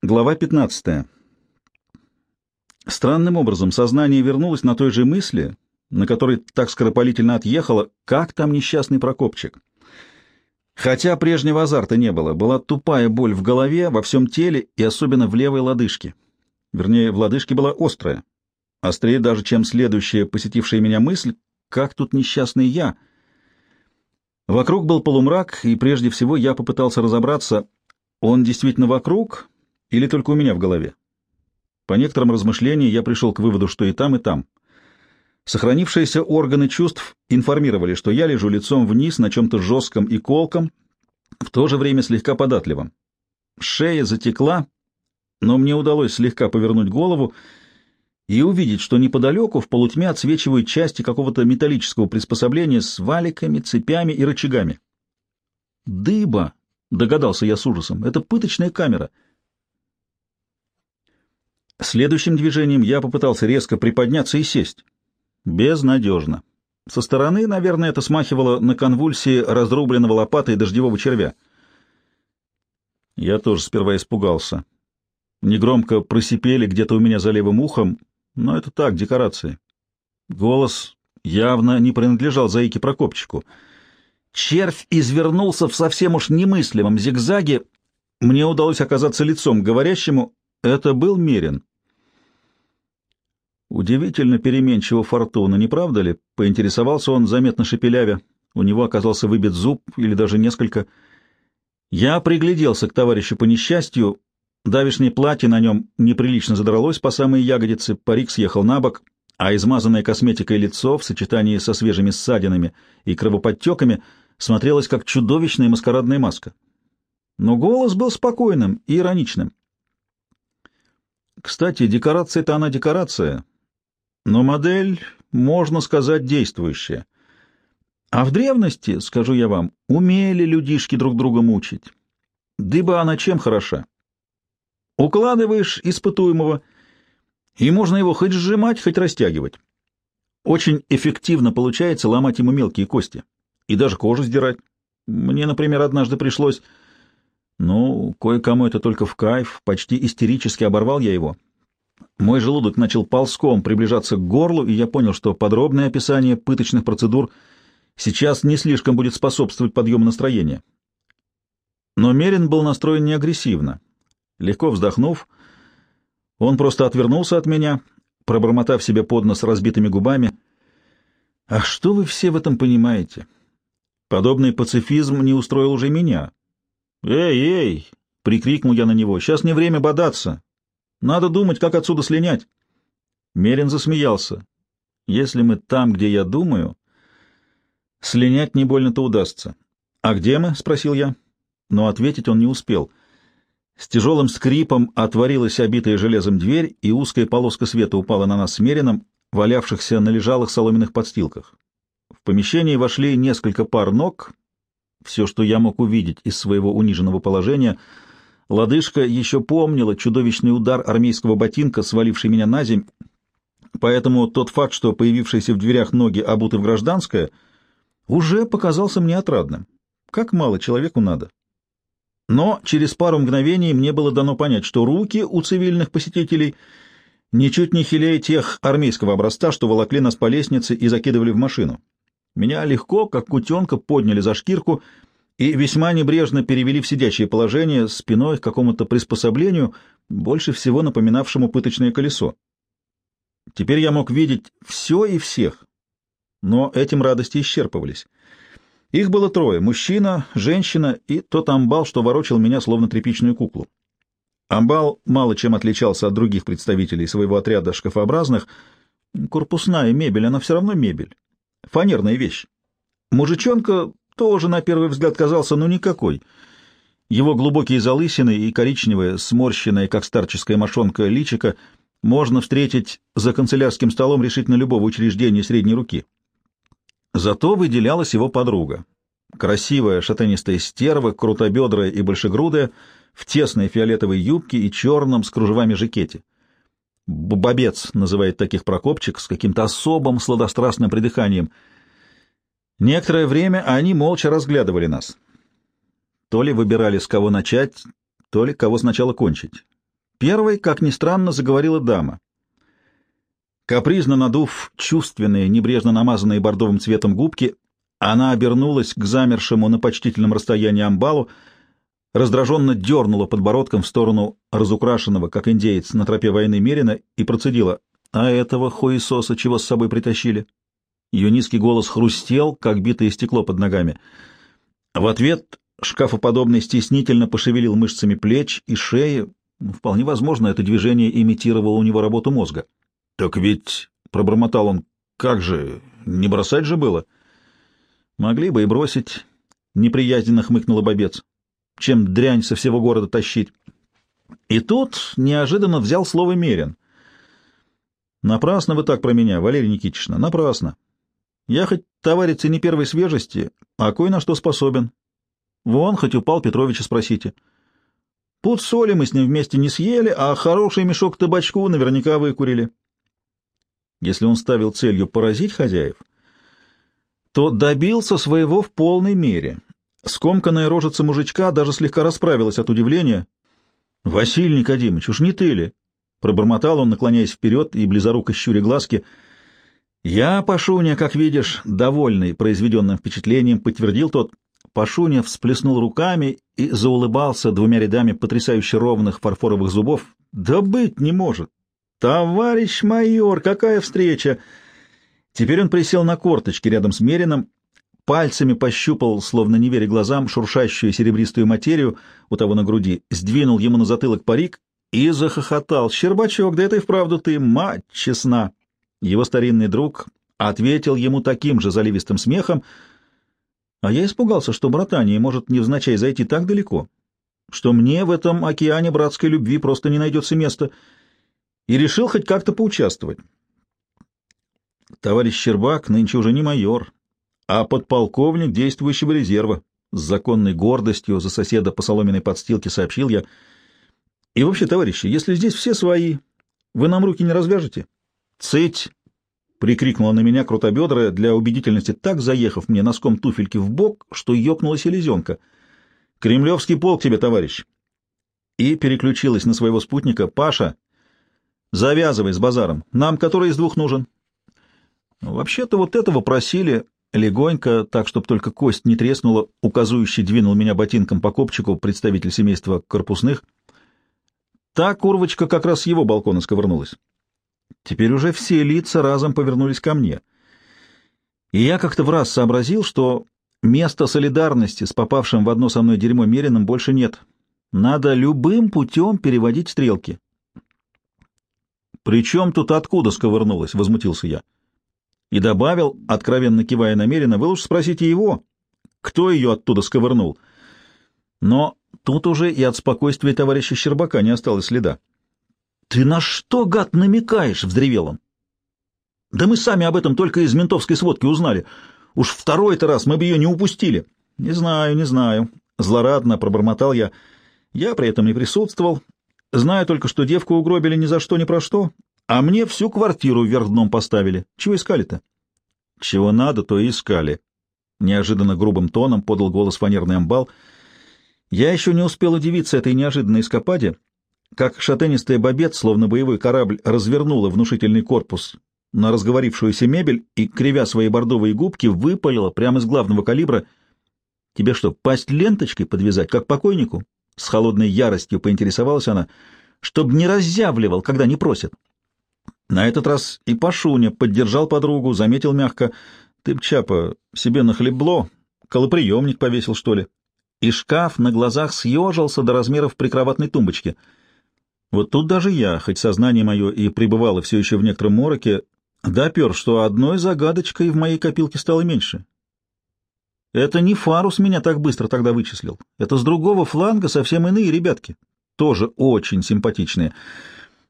Глава 15. Странным образом сознание вернулось на той же мысли, на которой так скоропалительно отъехало, как там несчастный Прокопчик. Хотя прежнего азарта не было, была тупая боль в голове, во всем теле и особенно в левой лодыжке. Вернее, в лодыжке была острая. Острее даже, чем следующая посетившая меня мысль, как тут несчастный я. Вокруг был полумрак, и прежде всего я попытался разобраться, он действительно вокруг или только у меня в голове? По некоторым размышлениям я пришел к выводу, что и там, и там. Сохранившиеся органы чувств информировали, что я лежу лицом вниз на чем-то жестком и колком, в то же время слегка податливом. Шея затекла, но мне удалось слегка повернуть голову и увидеть, что неподалеку в полутьме отсвечивают части какого-то металлического приспособления с валиками, цепями и рычагами. «Дыба!» — догадался я с ужасом. «Это пыточная камера». Следующим движением я попытался резко приподняться и сесть. Безнадежно. Со стороны, наверное, это смахивало на конвульсии разрубленного лопатой дождевого червя. Я тоже сперва испугался. Негромко просипели где-то у меня за левым ухом, но это так, декорации. Голос явно не принадлежал Заике Прокопчику. Червь извернулся в совсем уж немыслимом зигзаге. Мне удалось оказаться лицом к говорящему. Это был Мерин. Удивительно переменчива фортуна, не правда ли? Поинтересовался он, заметно шепелявя. У него оказался выбит зуб или даже несколько. Я пригляделся к товарищу по несчастью. Давишнее платье на нем неприлично задралось по самые ягодицы, парик съехал на бок, а измазанное косметикой лицо в сочетании со свежими ссадинами и кровоподтеками смотрелось как чудовищная маскарадная маска. Но голос был спокойным и ироничным. Кстати, декорация-то она декорация, но модель, можно сказать, действующая. А в древности, скажу я вам, умели людишки друг друга мучить. Дыба она чем хороша? Укладываешь испытуемого, и можно его хоть сжимать, хоть растягивать. Очень эффективно получается ломать ему мелкие кости и даже кожу сдирать. Мне, например, однажды пришлось... Ну, кое-кому это только в кайф, почти истерически оборвал я его. Мой желудок начал ползком приближаться к горлу, и я понял, что подробное описание пыточных процедур сейчас не слишком будет способствовать подъему настроения. Но Мерин был настроен не агрессивно. Легко вздохнув, он просто отвернулся от меня, пробормотав себе под нос разбитыми губами. «А что вы все в этом понимаете? Подобный пацифизм не устроил уже меня». «Эй, эй!» — прикрикнул я на него. «Сейчас не время бодаться. Надо думать, как отсюда слинять. Мерин засмеялся. Если мы там, где я думаю, слинять не больно-то удастся. А где мы? — спросил я. Но ответить он не успел. С тяжелым скрипом отворилась обитая железом дверь, и узкая полоска света упала на нас с Мерином, валявшихся на лежалых соломенных подстилках. В помещении вошли несколько пар ног. Все, что я мог увидеть из своего униженного положения — Лодыжка еще помнила чудовищный удар армейского ботинка, сваливший меня на земь, поэтому тот факт, что появившиеся в дверях ноги обуты в гражданское, уже показался мне отрадным. Как мало человеку надо. Но через пару мгновений мне было дано понять, что руки у цивильных посетителей ничуть не хилее тех армейского образца, что волокли нас по лестнице и закидывали в машину. Меня легко, как кутенка, подняли за шкирку — и весьма небрежно перевели в сидячее положение спиной к какому-то приспособлению, больше всего напоминавшему пыточное колесо. Теперь я мог видеть все и всех, но этим радости исчерпывались. Их было трое — мужчина, женщина и тот амбал, что ворочал меня словно тряпичную куклу. Амбал мало чем отличался от других представителей своего отряда шкафообразных. Корпусная мебель, она все равно мебель. Фанерная вещь. Мужичонка тоже на первый взгляд казался ну никакой. Его глубокие залысины и коричневое, сморщенное, как старческая мошонка, личико можно встретить за канцелярским столом решительно любого учреждения средней руки. Зато выделялась его подруга. Красивая шатенистая стерва, крутобедрая и большегрудая, в тесной фиолетовой юбке и черном с кружевами жакете. Бобец называет таких Прокопчик с каким-то особым сладострастным придыханием — Некоторое время они молча разглядывали нас. То ли выбирали, с кого начать, то ли кого сначала кончить. Первой, как ни странно, заговорила дама. Капризно надув чувственные, небрежно намазанные бордовым цветом губки, она обернулась к замершему на почтительном расстоянии амбалу, раздраженно дернула подбородком в сторону разукрашенного, как индеец, на тропе войны Мерина и процедила. «А этого хуесоса чего с собой притащили?» Ее низкий голос хрустел, как битое стекло под ногами. В ответ шкафоподобный стеснительно пошевелил мышцами плеч и шеи. Вполне возможно, это движение имитировало у него работу мозга. «Так ведь...» — пробормотал он. «Как же? Не бросать же было?» «Могли бы и бросить», — неприязненно хмыкнула бобец. «Чем дрянь со всего города тащить?» И тут неожиданно взял слово Мерин. «Напрасно вы так про меня, Валерия Никитична, напрасно. Я хоть товарищ не первой свежести, а кое на что способен. Вон, хоть упал Петровича спросите. Пуд соли мы с ним вместе не съели, а хороший мешок табачку наверняка выкурили». Если он ставил целью поразить хозяев, то добился своего в полной мере. Скомканная рожица мужичка даже слегка расправилась от удивления. — Василий Никодимович, уж не ты ли? — пробормотал он, наклоняясь вперед и близоруко щуря глазки. Я, Пашуня, как видишь, довольный произведенным впечатлением, подтвердил тот. Пашуня всплеснул руками и заулыбался двумя рядами потрясающе ровных фарфоровых зубов. — Да быть не может! «Товарищ майор, какая встреча!» Теперь он присел на корточки рядом с Мерином, пальцами пощупал, словно не веря глазам, шуршащую серебристую материю у того на груди, сдвинул ему на затылок парик и захохотал. «Щербачок, да это и вправду ты, мать честна!» Его старинный друг ответил ему таким же заливистым смехом, а я испугался, что братание может невзначай зайти так далеко, что мне в этом океане братской любви просто не найдется места — и решил хоть как-то поучаствовать. Товарищ Щербак нынче уже не майор, а подполковник действующего резерва. С законной гордостью за соседа по соломенной подстилке сообщил я. И вообще, товарищи, если здесь все свои, вы нам руки не развяжете? Цыть! — прикрикнула на меня крутобедрая, для убедительности так заехав мне носком туфельки в бок, что ёкнула селезенка. «Кремлевский полк тебе, товарищ!» И переключилась на своего спутника. «Паша, Завязывай с базаром. Нам который из двух нужен? Вообще-то вот этого просили легонько, так, чтобы только кость не треснула, указующий двинул меня ботинком по копчику представитель семейства корпусных. Та курвочка как раз с его балкона сковырнулась. Теперь уже все лица разом повернулись ко мне. И я как-то в раз сообразил, что места солидарности с попавшим в одно со мной дерьмо Мерином больше нет. Надо любым путем переводить стрелки. «При чем тут откуда сковырнулась?» — возмутился я. И добавил, откровенно кивая намеренно, «Вы лучше спросите его, кто ее оттуда сковырнул». Но тут уже и от спокойствия товарища Щербака не осталось следа. «Ты на что, гад, намекаешь?» — взревел он. «Да мы сами об этом только из ментовской сводки узнали. Уж второй-то раз мы бы ее не упустили». «Не знаю, не знаю», — злорадно пробормотал я. Я при этом не присутствовал, Знаю только, что девку угробили ни за что, ни про что, а мне всю квартиру вверх дном поставили. Чего искали-то? Чего надо, то и искали. Неожиданно грубым тоном подал голос фанерный амбал. Я еще не успел удивиться этой неожиданной эскападе, как шатенистая бобет, словно боевой корабль, развернула внушительный корпус на разговорившуюся мебель и, кривя свои бордовые губки, выпалила прямо из главного калибра. «Тебе что, пасть ленточкой подвязать, как покойнику?» С холодной яростью поинтересовалась она, чтобы не разъявливал, когда не просят. На этот раз и Пашуня поддержал подругу, заметил мягко. Ты б, Чапа, себе нахлебло, колоприемник повесил, что ли? И шкаф на глазах съежился до размеров прикроватной тумбочки. Вот тут даже я, хоть сознание мое и пребывало все еще в некотором мороке, допер, что одной загадочкой в моей копилке стало меньше. Это не Фарус меня так быстро тогда вычислил. Это с другого фланга совсем иные ребятки. Тоже очень симпатичные.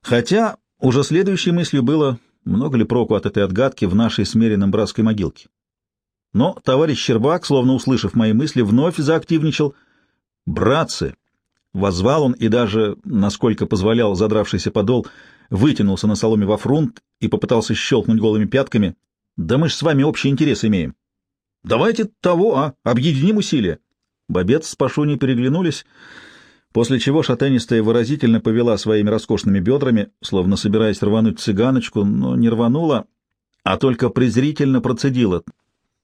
Хотя уже следующей мыслью было, много ли проку от этой отгадки в нашей смеренном братской могилке. Но товарищ Щербак, словно услышав мои мысли, вновь заактивничал. «Братцы!» — возвал он и даже, насколько позволял задравшийся подол, вытянулся на соломе во фрунт и попытался щелкнуть голыми пятками. «Да мы ж с вами общий интерес имеем. Давайте того, а, объединим усилия. Бобец с Пашуней переглянулись. после чего шатенистая выразительно повела своими роскошными бедрами, словно собираясь рвануть цыганочку, но не рванула, а только презрительно процедила.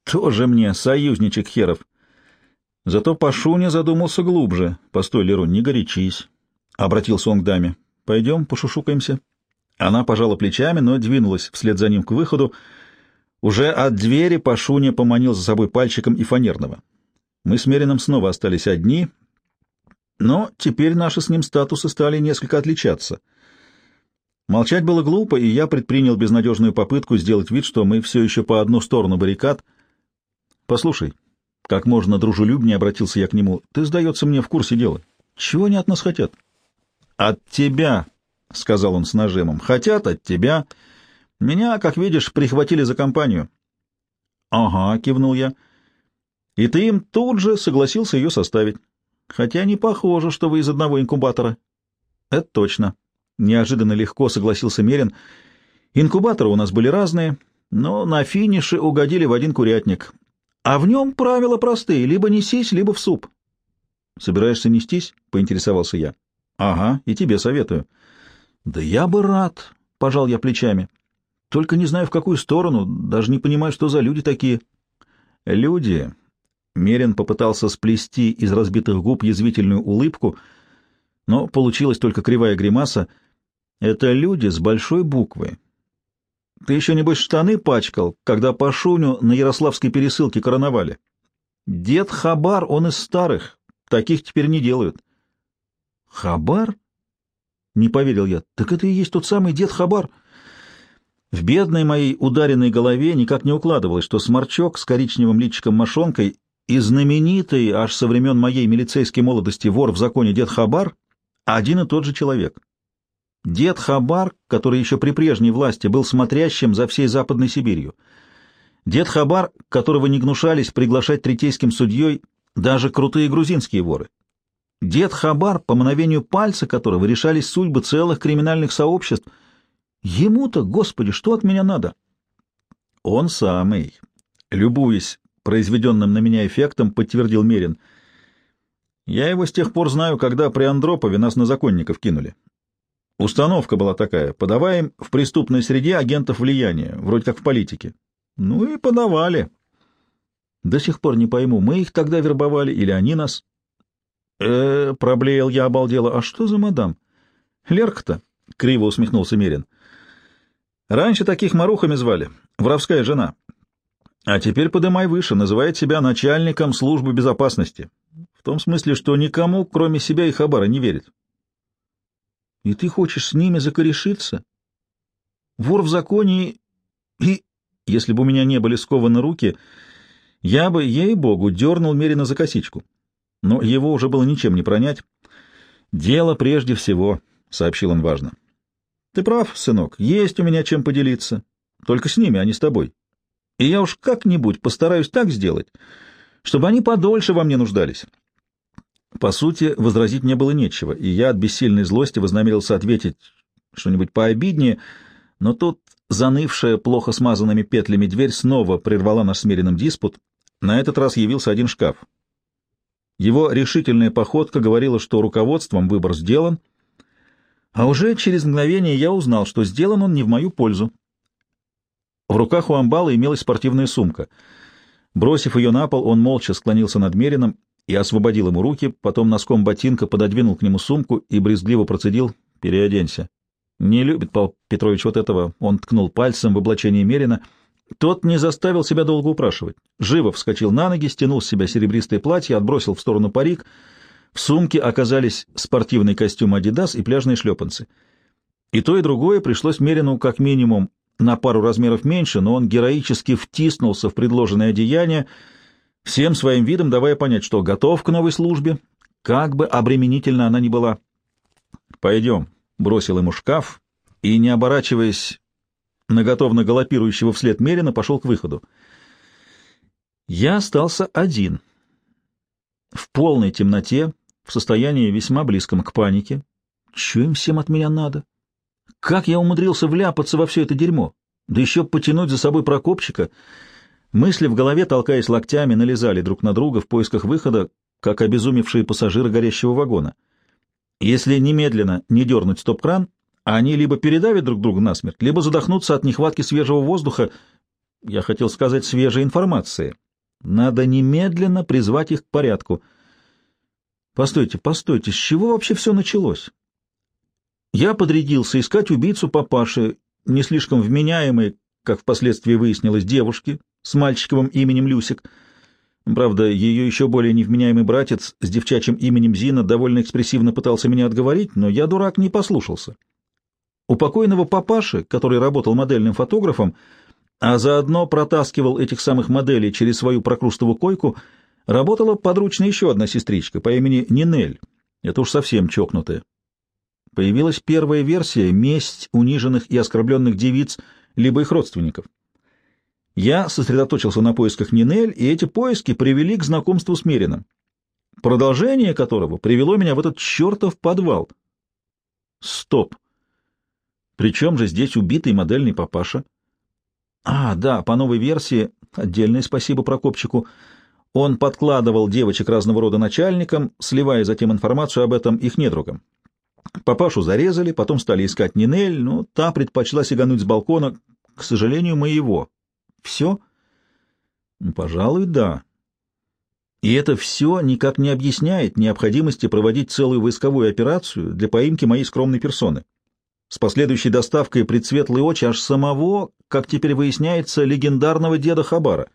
«Тоже мне союзничек херов!» Зато Пашуня задумался глубже. «Постой, Лерун, не горячись!» — обратился он к даме. «Пойдем, пошушукаемся». Она пожала плечами, но двинулась вслед за ним к выходу. Уже от двери Пашуня поманил за собой пальчиком и фанерного. Мы с Мерином снова остались одни, но теперь наши с ним статусы стали несколько отличаться. Молчать было глупо, и я предпринял безнадежную попытку сделать вид, что мы все еще по одну сторону баррикад. «Послушай», — как можно дружелюбнее обратился я к нему, — «ты, сдается мне, в курсе дела. Чего они от нас хотят?» «От тебя», — сказал он с нажимом. — Хотят от тебя. Меня, как видишь, прихватили за компанию. — Ага, — кивнул я. — И ты им тут же согласился ее составить. Хотя не похоже, что вы из одного инкубатора. — Это точно. Неожиданно легко согласился Мерин. Инкубаторы у нас были разные, но на финише угодили в один курятник. А в нем правила простые — либо несись, либо в суп. — Собираешься нестись? — поинтересовался я. — Ага, и тебе советую. — да я бы рад, пожал я плечами. Только не знаю, в какую сторону, даже не понимаю, что за люди такие. Люди. Мерин попытался сплести из разбитых губ язвительную улыбку, но получилась только кривая гримаса. Это люди с большой буквы. Ты еще, небось, штаны пачкал, когда Пашуню на Ярославской пересылке короновали. Дед Хабар, он из старых, таких теперь не делают. Хабар? Не поверил я. Так это и есть тот самый дед Хабар. В бедной моей ударенной голове никак не укладывалось, что сморчок с коричневым личиком-мошонкой и знаменитый аж со времен моей милицейской молодости вор в законе дед Хабар один и тот же человек. Дед Хабар, который еще при прежней власти был смотрящим за всей Западной Сибирью. Дед Хабар, которого не гнушались приглашать третейским судьей даже крутые грузинские воры. Дед Хабар, по мановению пальца которого решались судьбы целых криминальных сообществ. Ему-то, господи, что от меня надо? Он самый. Любуясь произведенным на меня эффектом, подтвердил Мерин. Я его с тех пор знаю, когда при Андропове нас на законников кинули. Установка была такая — подаваем в преступной среде агентов влияния, вроде как в политике. Ну и подавали. До сих пор не пойму, мы их тогда вербовали или они нас э проблеял я обалдело. «А что за мадам?» «Лерка-то», — криво усмехнулся Мерин. «Раньше таких марухами звали, воровская жена. А теперь подымай выше, называет себя начальником службы безопасности. В том смысле, что никому, кроме себя и Хабара, не верит». «И ты хочешь с ними закорешиться? Вор в законе и... Если бы у меня не были скованы руки, я бы, ей-богу, дернул Мерина за косичку но его уже было ничем не пронять. «Дело прежде всего», — сообщил он важно. «Ты прав, сынок, есть у меня чем поделиться. Только с ними, а не с тобой. И я уж как-нибудь постараюсь так сделать, чтобы они подольше во мне нуждались». По сути, возразить не было нечего, и я от бессильной злости вознамерился ответить что-нибудь пообиднее, но тут занывшая плохо смазанными петлями дверь снова прервала наш смиренным диспут. На этот раз явился один шкаф. Его решительная походка говорила, что руководством выбор сделан, а уже через мгновение я узнал, что сделан он не в мою пользу. В руках у амбала имелась спортивная сумка. Бросив ее на пол, он молча склонился над Мерином и освободил ему руки, потом носком ботинка пододвинул к нему сумку и брезгливо процедил «Переоденься». «Не любит Павел Петрович вот этого», — он ткнул пальцем в облачение Мерина — тот не заставил себя долго упрашивать. Живо вскочил на ноги, стянул с себя серебристое платье, отбросил в сторону парик. В сумке оказались спортивный костюм «Адидас» и пляжные шлепанцы. И то, и другое пришлось Мерину как минимум на пару размеров меньше, но он героически втиснулся в предложенное одеяние, всем своим видом давая понять, что готов к новой службе, как бы обременительно она ни была. «Пойдем», — бросил ему шкаф, и, не оборачиваясь, наготовно галопирующего вслед Мерина, пошел к выходу. Я остался один. В полной темноте, в состоянии весьма близком к панике. Чего им всем от меня надо? Как я умудрился вляпаться во все это дерьмо? Да еще потянуть за собой Прокопчика. Мысли в голове, толкаясь локтями, налезали друг на друга в поисках выхода, как обезумевшие пассажиры горящего вагона. Если немедленно не дернуть стоп-кран, они либо передавят друг друга насмерть, либо задохнутся от нехватки свежего воздуха, я хотел сказать, свежей информации. Надо немедленно призвать их к порядку. Постойте, постойте, с чего вообще все началось? Я подрядился искать убийцу папаши, не слишком вменяемой, как впоследствии выяснилось, девушки с мальчиковым именем Люсик. Правда, ее еще более невменяемый братец с девчачьим именем Зина довольно экспрессивно пытался меня отговорить, но я, дурак, не послушался. У покойного папаши, который работал модельным фотографом, а заодно протаскивал этих самых моделей через свою прокрустовую койку, работала подручно еще одна сестричка по имени Нинель. Это уж совсем чокнутая. Появилась первая версия — месть униженных и оскорбленных девиц, либо их родственников. Я сосредоточился на поисках Нинель, и эти поиски привели к знакомству с Мерином, продолжение которого привело меня в этот чертов подвал. Стоп! Причем же здесь убитый модельный папаша? А, да, по новой версии, отдельное спасибо Прокопчику, он подкладывал девочек разного рода начальникам, сливая затем информацию об этом их недругам. Папашу зарезали, потом стали искать Нинель, но та предпочла сигануть с балкона, к сожалению, моего. Все? Пожалуй, да. И это все никак не объясняет необходимости проводить целую войсковую операцию для поимки моей скромной персоны с последующей доставкой предсветлой очи аж самого, как теперь выясняется, легендарного деда Хабара.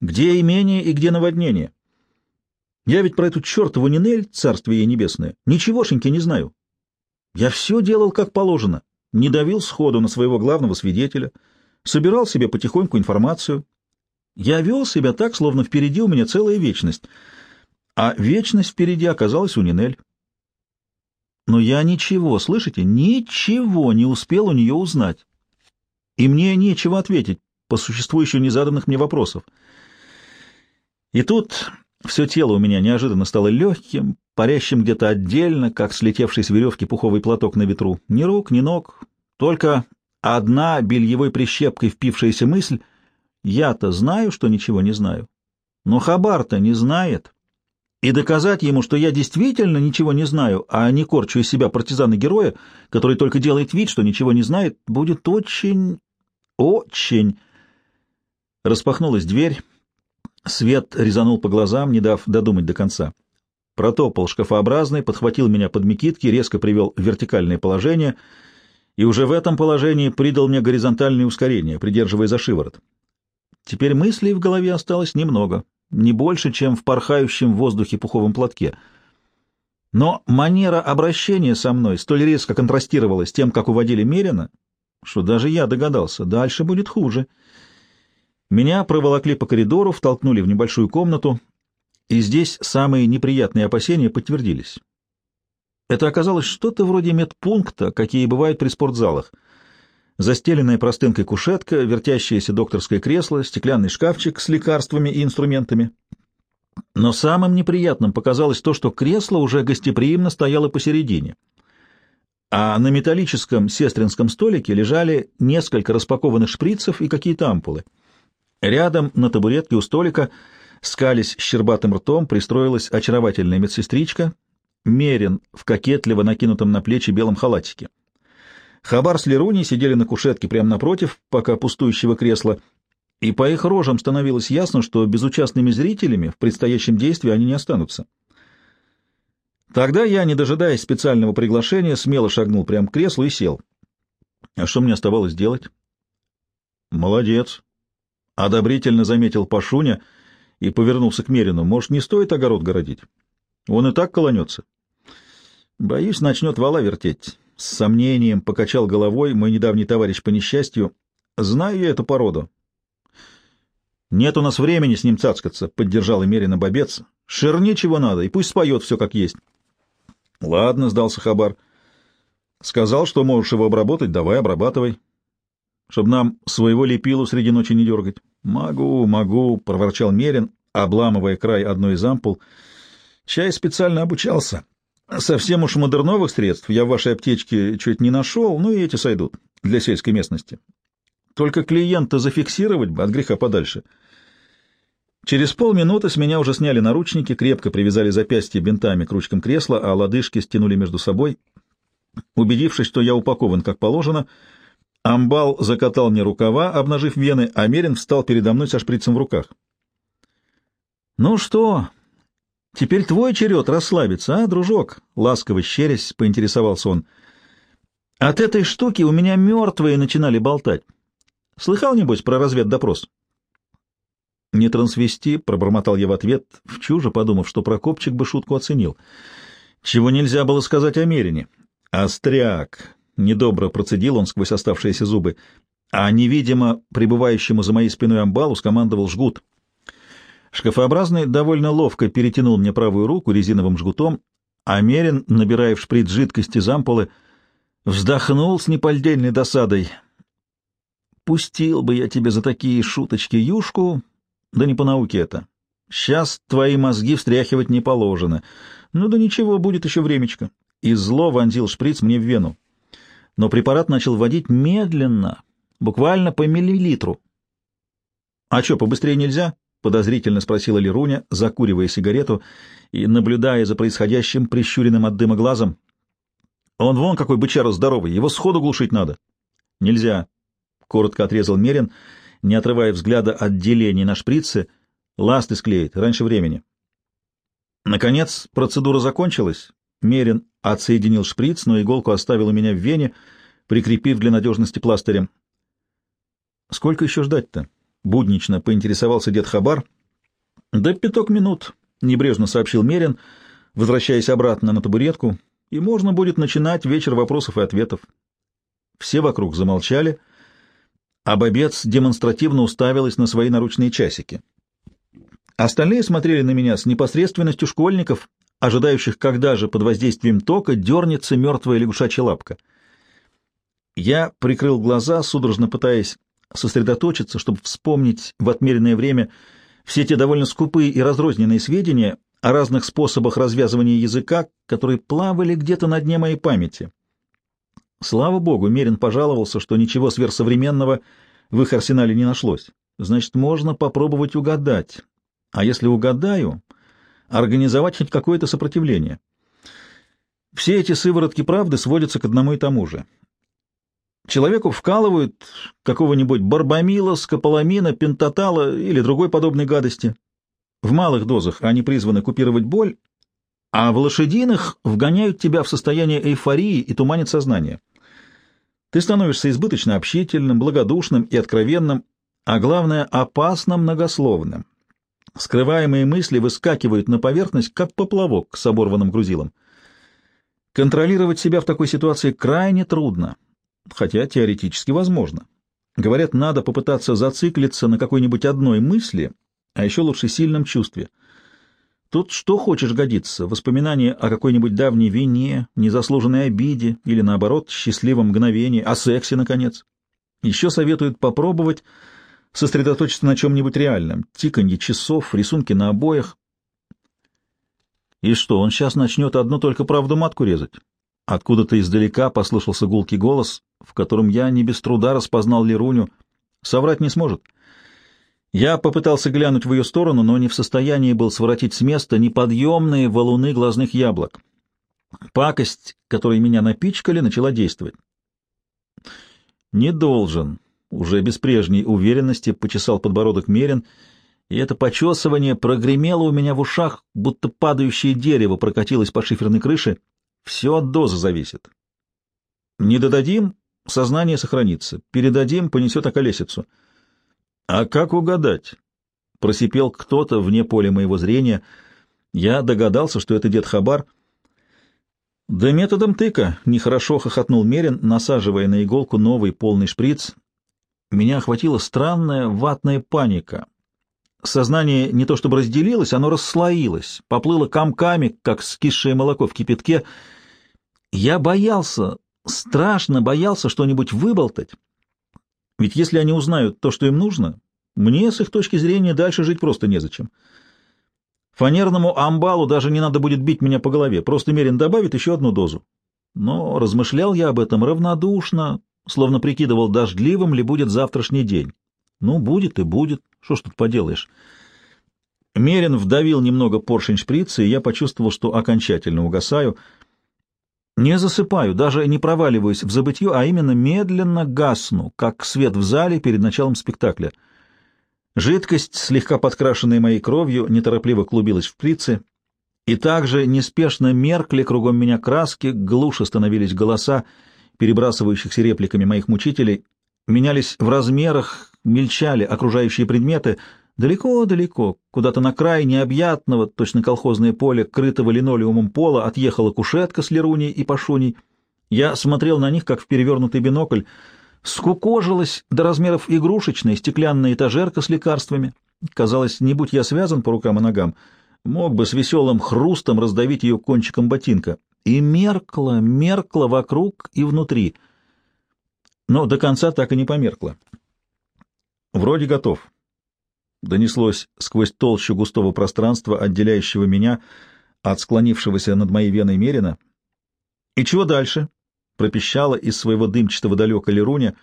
Где имение и где наводнение? Я ведь про эту чертову Нинель, царствие ей небесное, ничегошеньки не знаю. Я все делал как положено, не давил сходу на своего главного свидетеля, собирал себе потихоньку информацию. Я вел себя так, словно впереди у меня целая вечность, а вечность впереди оказалась у Нинель. Но я ничего, слышите, ничего не успел у нее узнать. И мне нечего ответить по существу еще не мне вопросов. И тут все тело у меня неожиданно стало легким, парящим где-то отдельно, как слетевший с веревки пуховый платок на ветру. Ни рук, ни ног, только одна бельевой прищепкой впившаяся мысль «Я-то знаю, что ничего не знаю, но Хабар-то не знает». И доказать ему, что я действительно ничего не знаю, а не корчу из себя партизана-героя, который только делает вид, что ничего не знает, будет очень... очень... Распахнулась дверь. Свет резанул по глазам, не дав додумать до конца. Протопал шкафообразный, подхватил меня под мекитки, резко привел в вертикальное положение и уже в этом положении придал мне горизонтальное ускорение, придерживая за шиворот. Теперь мыслей в голове осталось немного не больше, чем в порхающем в воздухе пуховом платке. Но манера обращения со мной столь резко контрастировала с тем, как уводили Мерина, что даже я догадался, дальше будет хуже. Меня проволокли по коридору, втолкнули в небольшую комнату, и здесь самые неприятные опасения подтвердились. Это оказалось что-то вроде медпункта, какие бывают при спортзалах — застеленная простынкой кушетка, вертящееся докторское кресло, стеклянный шкафчик с лекарствами и инструментами. Но самым неприятным показалось то, что кресло уже гостеприимно стояло посередине, а на металлическом сестринском столике лежали несколько распакованных шприцев и какие-то ампулы. Рядом на табуретке у столика, скались щербатым ртом, пристроилась очаровательная медсестричка, Мерин в кокетливо накинутом на плечи белом халатике. Хабар с Леруни сидели на кушетке прямо напротив, пока пустующего кресла, и по их рожам становилось ясно, что безучастными зрителями в предстоящем действии они не останутся. Тогда я, не дожидаясь специального приглашения, смело шагнул прямо к креслу и сел. А что мне оставалось делать? Молодец. Одобрительно заметил Пашуня и повернулся к Мерину. Может, не стоит огород городить? Он и так колонется. Боюсь, начнет вала вертеть. С сомнением покачал головой мой недавний товарищ по несчастью. Знаю я эту породу. Нет у нас времени с ним цацкаться, — поддержал Эмерина бобец. Шерни чего надо, и пусть споет все как есть. Ладно, — сдался Хабар. Сказал, что можешь его обработать, давай обрабатывай. Чтоб нам своего лепилу среди ночи не дергать. Могу, могу, — проворчал Мерин, обламывая край одной из ампул. Чай специально обучался. Совсем уж модерновых средств я в вашей аптечке чуть не нашел, ну и эти сойдут для сельской местности. Только клиента зафиксировать бы от греха подальше. Через полминуты с меня уже сняли наручники, крепко привязали запястья бинтами к ручкам кресла, а лодыжки стянули между собой. Убедившись, что я упакован как положено, амбал закатал мне рукава, обнажив вены, а Мерин встал передо мной со шприцем в руках. — Ну что, теперь твой черед расслабиться, а, дружок? — ласково щерясь поинтересовался он. — От этой штуки у меня мертвые начинали болтать. Слыхал, небось, про разведдопрос? «Не трансвести», — пробормотал я в ответ, в чуже подумав, что Прокопчик бы шутку оценил. Чего нельзя было сказать о Мерине. «Остряк!» — недобро процедил он сквозь оставшиеся зубы, а невидимо пребывающему за моей спиной амбалу скомандовал жгут. Шкафообразный довольно ловко перетянул мне правую руку резиновым жгутом, а Мерин, набирая в шприц жидкости из ампулы, вздохнул с неподдельной досадой. «Пустил бы я тебе за такие шуточки юшку, да не по науке это. Сейчас твои мозги встряхивать не положено. Ну да ничего, будет еще времечко. И зло вонзил шприц мне в вену. Но препарат начал вводить медленно, буквально по миллилитру. — А что, побыстрее нельзя? — подозрительно спросила Леруня, закуривая сигарету и наблюдая за происходящим прищуренным от дыма глазом. — Он вон какой бычара здоровый, его сходу глушить надо. — Нельзя, — коротко отрезал Мерин, — не отрывая взгляда от делений на шприце, ласты склеит раньше времени. Наконец процедура закончилась. Мерин отсоединил шприц, но иголку оставил у меня в вене, прикрепив для надежности пластырем. «Сколько еще ждать-то?» — буднично поинтересовался дед Хабар. «Да пяток минут», — небрежно сообщил Мерин, возвращаясь обратно на табуретку, «и можно будет начинать вечер вопросов и ответов». Все вокруг замолчали — а бобец демонстративно уставилась на свои наручные часики. Остальные смотрели на меня с непосредственностью школьников, ожидающих, когда же под воздействием тока дернется мертвая лягушачья лапка. Я прикрыл глаза, судорожно пытаясь сосредоточиться, чтобы вспомнить в отмеренное время все те довольно скупые и разрозненные сведения о разных способах развязывания языка, которые плавали где-то на дне моей памяти. Слава богу, Мерин пожаловался, что ничего сверхсовременного в их арсенале не нашлось. Значит, можно попробовать угадать. А если угадаю, организовать хоть какое-то сопротивление. Все эти сыворотки правды сводятся к одному и тому же. Человеку вкалывают какого-нибудь барбамила, скополамина, пентатала или другой подобной гадости. В малых дозах они призваны купировать боль, а в лошадиных вгоняют тебя в состояние эйфории и туманят сознание. Ты становишься избыточно общительным, благодушным и откровенным, а главное — опасно многословным. Скрываемые мысли выскакивают на поверхность, как поплавок с оборванным грузилом. Контролировать себя в такой ситуации крайне трудно, хотя теоретически возможно. Говорят, надо попытаться зациклиться на какой-нибудь одной мысли, а еще лучше сильном чувстве — Тут что хочешь годится, воспоминания о какой-нибудь давней вине, незаслуженной обиде или, наоборот, счастливом мгновении, о сексе, наконец. Еще советуют попробовать сосредоточиться на чем-нибудь реальном, тиканье часов, рисунки на обоях. И что, он сейчас начнет одну только правду матку резать? Откуда-то издалека послышался гулкий голос, в котором я не без труда распознал Леруню. Соврать не сможет. — я попытался глянуть в ее сторону, но не в состоянии был своротить с места неподъемные валуны глазных яблок. Пакость, которой меня напичкали, начала действовать. «Не должен», — уже без прежней уверенности почесал подбородок Мерин, и это почесывание прогремело у меня в ушах, будто падающее дерево прокатилось по шиферной крыше. Все от дозы зависит. Не додадим — сознание сохранится, передадим — понесет околесицу. «А как угадать?» — просипел кто-то вне поля моего зрения. Я догадался, что это дед Хабар. «Да методом тыка!» — нехорошо хохотнул Мерин, насаживая на иголку новый полный шприц. Меня охватила странная ватная паника. Сознание не то чтобы разделилось, оно расслоилось, поплыло комками, как скисшее молоко в кипятке. Я боялся, страшно боялся что-нибудь выболтать, ведь если они узнают то, что им нужно, мне, с их точки зрения, дальше жить просто незачем. Фанерному амбалу даже не надо будет бить меня по голове, просто Мерин добавит еще одну дозу. Но размышлял я об этом равнодушно, словно прикидывал, дождливым ли будет завтрашний день. Ну, будет и будет, что ж тут поделаешь. Мерин вдавил немного поршень шприца, и я почувствовал, что окончательно угасаю. Не засыпаю, даже не проваливаюсь в забытье, а именно медленно гасну, как свет в зале перед началом спектакля. Жидкость, слегка подкрашенная моей кровью, неторопливо клубилась в шприце, и также неспешно меркли кругом меня краски, глуше становились голоса, перебрасывающихся репликами моих мучителей, менялись в размерах, мельчали окружающие предметы — Далеко-далеко, куда-то на край необъятного, точно колхозное поле, крытого линолеумом пола, отъехала кушетка с леруней и пашуней. Я смотрел на них, как в перевернутый бинокль. Скукожилась до размеров игрушечная стеклянная этажерка с лекарствами. Казалось, не будь я связан по рукам и ногам, мог бы с веселым хрустом раздавить ее кончиком ботинка. И меркла, меркла вокруг и внутри. Но до конца так и не померкла. Вроде готов донеслось сквозь толщу густого пространства, отделяющего меня от склонившегося над моей веной Мерина. «И чего дальше?» — пропищала из своего дымчатого далека Леруня.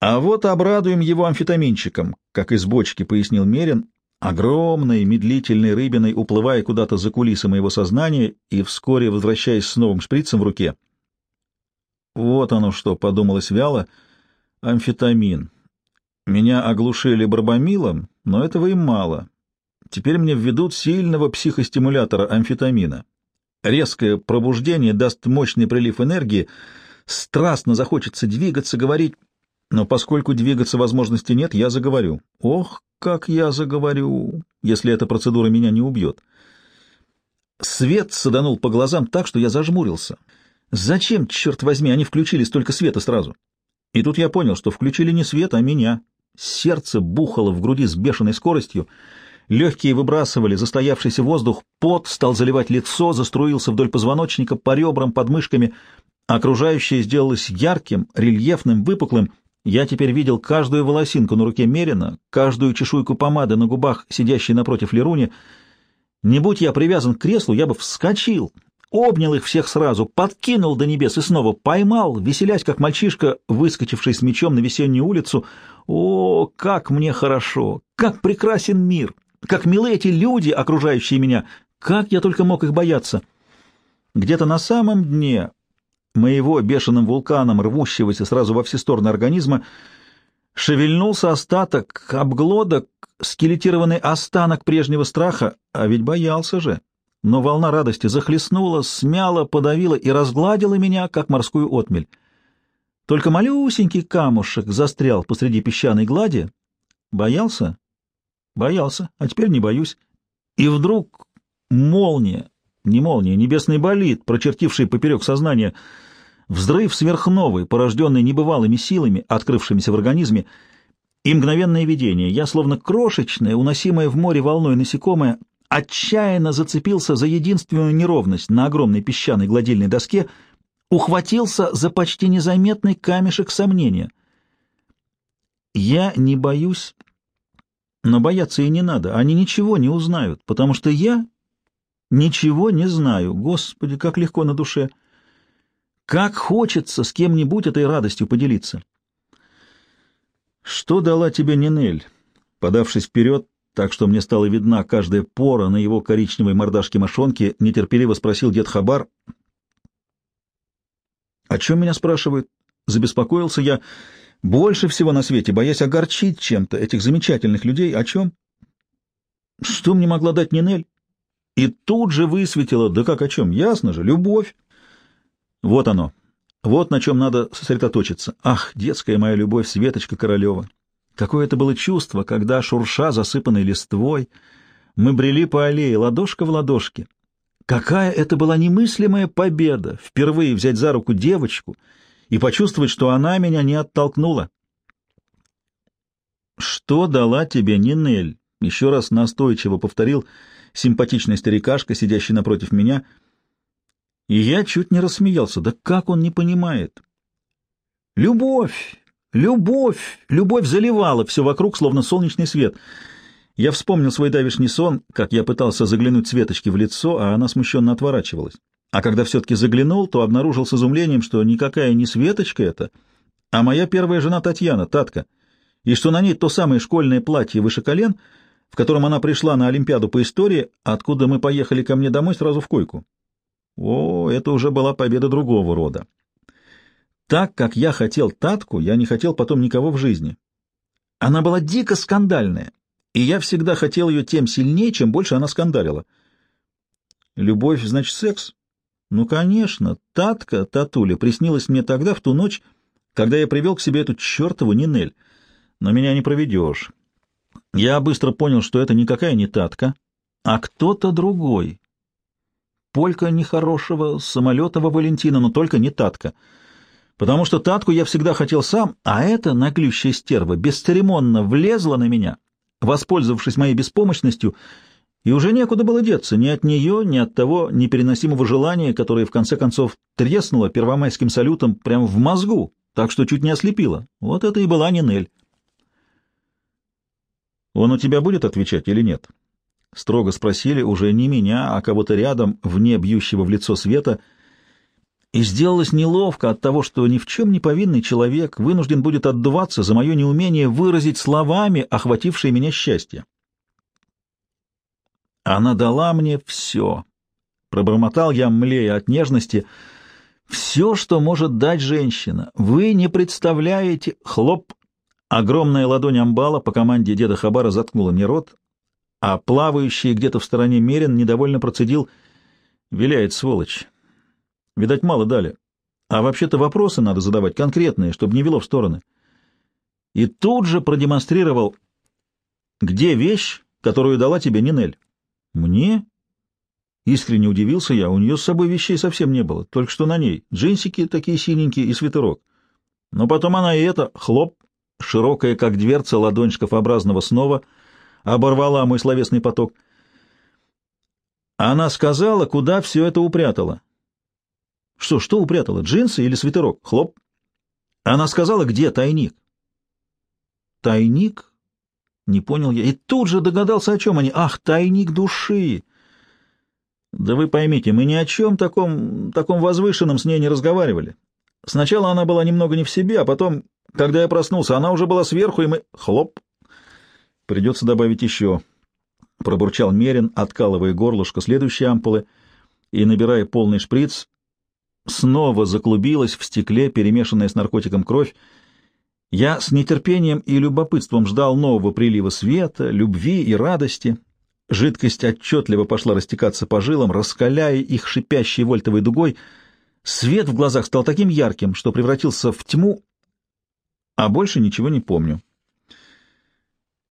«А вот обрадуем его амфетаминчиком», — как из бочки пояснил Мерин, огромной медлительной рыбиной уплывая куда-то за кулисы моего сознания и вскоре возвращаясь с новым шприцем в руке. «Вот оно что», — подумалось вяло, — «амфетамин». Меня оглушили барбамилом, но этого им мало. Теперь мне введут сильного психостимулятора амфетамина. Резкое пробуждение даст мощный прилив энергии, страстно захочется двигаться, говорить, но поскольку двигаться возможности нет, я заговорю. Ох, как я заговорю, если эта процедура меня не убьет. Свет саданул по глазам так, что я зажмурился. Зачем, черт возьми, они включили столько света сразу? И тут я понял, что включили не свет, а меня. Сердце бухало в груди с бешеной скоростью, легкие выбрасывали застоявшийся воздух, пот стал заливать лицо, заструился вдоль позвоночника, по ребрам, под мышками. Окружающее сделалось ярким, рельефным, выпуклым. Я теперь видел каждую волосинку на руке Мерина, каждую чешуйку помады на губах, сидящей напротив Леруни. Не будь я привязан к креслу, я бы вскочил, обнял их всех сразу, подкинул до небес и снова поймал, веселясь, как мальчишка, выскочивший с мечом на весеннюю улицу. О, как мне хорошо! Как прекрасен мир! Как милы эти люди, окружающие меня! Как я только мог их бояться! Где-то на самом дне моего бешеным вулканом, рвущегося сразу во все стороны организма, шевельнулся остаток, обглодок, скелетированный останок прежнего страха, а ведь боялся же но волна радости захлестнула, смяла, подавила и разгладила меня, как морскую отмель. Только малюсенький камушек застрял посреди песчаной глади. Боялся? Боялся, а теперь не боюсь. И вдруг молния, не молния, небесный болид, прочертивший поперек сознания, взрыв сверхновой, порожденный небывалыми силами, открывшимися в организме, и мгновенное видение. Я, словно крошечное, уносимое в море волной насекомое, отчаянно зацепился за единственную неровность на огромной песчаной гладильной доске, ухватился за почти незаметный камешек сомнения. Я не боюсь, но бояться и не надо, они ничего не узнают, потому что я ничего не знаю. Господи, как легко на душе! Как хочется с кем-нибудь этой радостью поделиться. Что дала тебе Нинель? Подавшись вперед, так что мне стала видна каждая пора на его коричневой мордашке мошонки, нетерпеливо спросил дед Хабар. «О чем меня спрашивают?» Забеспокоился я больше всего на свете, боясь огорчить чем-то этих замечательных людей. О чем? Что мне могла дать Нинель? И тут же высветила, да как о чем? Ясно же, любовь. Вот оно. Вот на чем надо сосредоточиться. Ах, детская моя любовь, Светочка Королева. Какое это было чувство, когда, шурша засыпанной листвой, мы брели по аллее ладошка в ладошке. Какая это была немыслимая победа — впервые взять за руку девочку и почувствовать, что она меня не оттолкнула. «Что дала тебе Нинель?» — еще раз настойчиво повторил симпатичный старикашка, сидящий напротив меня. И я чуть не рассмеялся. Да как он не понимает? «Любовь! Любовь! Любовь заливала все вокруг, словно солнечный свет. Я вспомнил свой давишний сон, как я пытался заглянуть Светочке в лицо, а она смущенно отворачивалась. А когда все-таки заглянул, то обнаружил с изумлением, что никакая не Светочка это, а моя первая жена Татьяна, Татка, и что на ней то самое школьное платье выше колен, в котором она пришла на Олимпиаду по истории, откуда мы поехали ко мне домой сразу в койку. О, это уже была победа другого рода. Так как я хотел Татку, я не хотел потом никого в жизни. Она была дико скандальная, и я всегда хотел ее тем сильнее, чем больше она скандалила. Любовь, значит, секс? Ну, конечно, Татка, Татуля, приснилась мне тогда, в ту ночь, когда я привел к себе эту чертову Нинель. Но меня не проведешь. Я быстро понял, что это никакая не Татка, а кто-то другой. Полька нехорошего, самолетова Валентина, но только не Татка. Потому что Татку я всегда хотел сам, а эта наглющая стерва бесцеремонно влезла на меня, воспользовавшись моей беспомощностью, и уже некуда было деться ни от нее, ни от того непереносимого желания, которое в конце концов треснуло первомайским салютом прямо в мозгу, так что чуть не ослепило. Вот это и была Нинель. «Он у тебя будет отвечать или нет?» — строго спросили уже не меня, а кого-то рядом, вне бьющего в лицо света. И сделалось неловко от того, что ни в чем не повинный человек вынужден будет отдуваться за мое неумение выразить словами охватившее меня счастье. Она дала мне все. Пробормотал я, млея от нежности. Все, что может дать женщина. Вы не представляете... Хлоп! Огромная ладонь амбала по команде деда Хабара заткнула мне рот, а плавающий где-то в стороне Мерин недовольно процедил. Виляет сволочь. Видать, мало дали. А вообще-то вопросы надо задавать конкретные, чтобы не вело в стороны. И тут же продемонстрировал, где вещь, которую дала тебе Нинель. Мне? Искренне удивился я, у нее с собой вещей совсем не было, только что на ней. Джинсики такие синенькие и свитерок. Но потом она и это, хлоп, широкая, как дверца, ладонь шкафообразного снова, оборвала мой словесный поток. Она сказала, куда все это упрятала. Что, что упрятала, джинсы или свитерок? Хлоп. Она сказала, где тайник. Тайник? Не понял я. И тут же догадался, о чем они. Ах, тайник души! Да вы поймите, мы ни о чем таком, таком возвышенном с ней не разговаривали. Сначала она была немного не в себе, а потом, когда я проснулся, она уже была сверху, и мы... Хлоп! Придется добавить еще. Пробурчал Мерин, откалывая горлышко следующей ампулы и, набирая полный шприц, снова заклубилась в стекле, перемешанная с наркотиком кровь, я с нетерпением и любопытством ждал нового прилива света, любви и радости. Жидкость отчетливо пошла растекаться по жилам, раскаляя их шипящей вольтовой дугой. Свет в глазах стал таким ярким, что превратился в тьму, а больше ничего не помню.